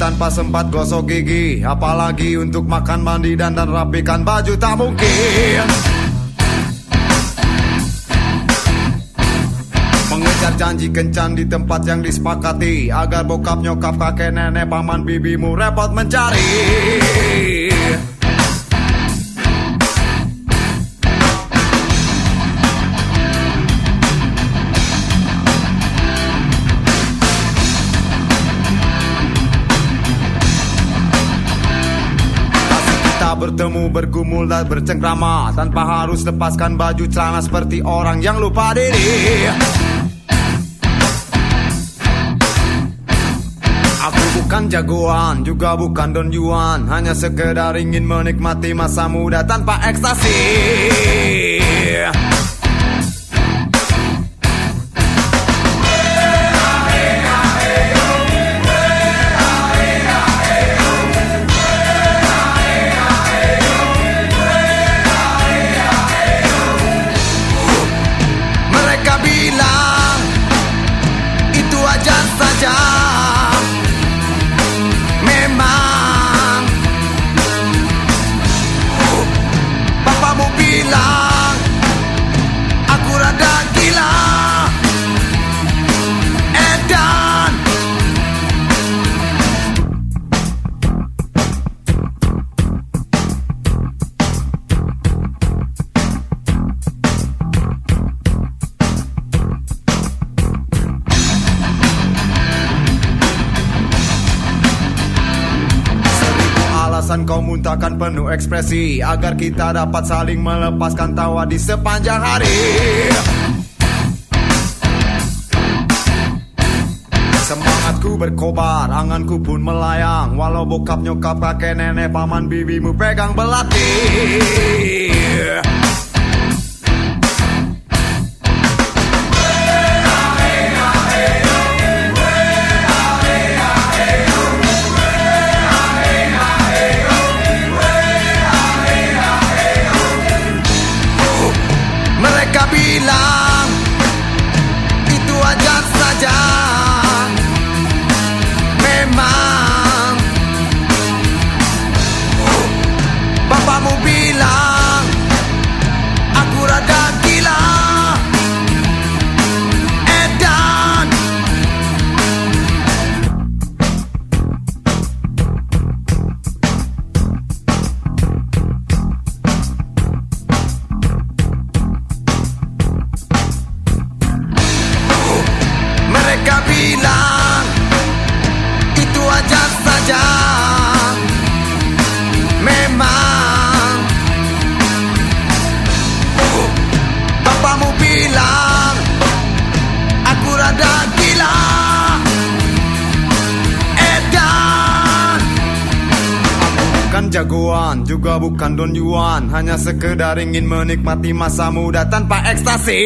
tanpa sempat gosok gigi. Apalagi untuk makan mandi dan dan rapikan baju tak mungkin. Mengejar janji kencan di tempat yang disepakati. Agar bokap nyokap kakek nenek paman bibimu repot mencari kita bertemu bergumul dan bercengkrama Tanpa harus lepaskan baju celana seperti orang yang lupa diri. Aku bukan jagoan, juga bukan Don Juan. Hanya sekedar ingin menikmati masa muda tanpa ekstasi Alasan kau muntahkan penuh ekspresi Agar kita dapat saling melepaskan tawa di sepanjang hari. Semangatku berkobar, anganku pun melayang. Walau bokap nyokap kakek nenek paman bibimu pegang belati jagoan Juga bukan Don Juan. Hanya sekedar ingin menikmati masa muda tanpa ekstasi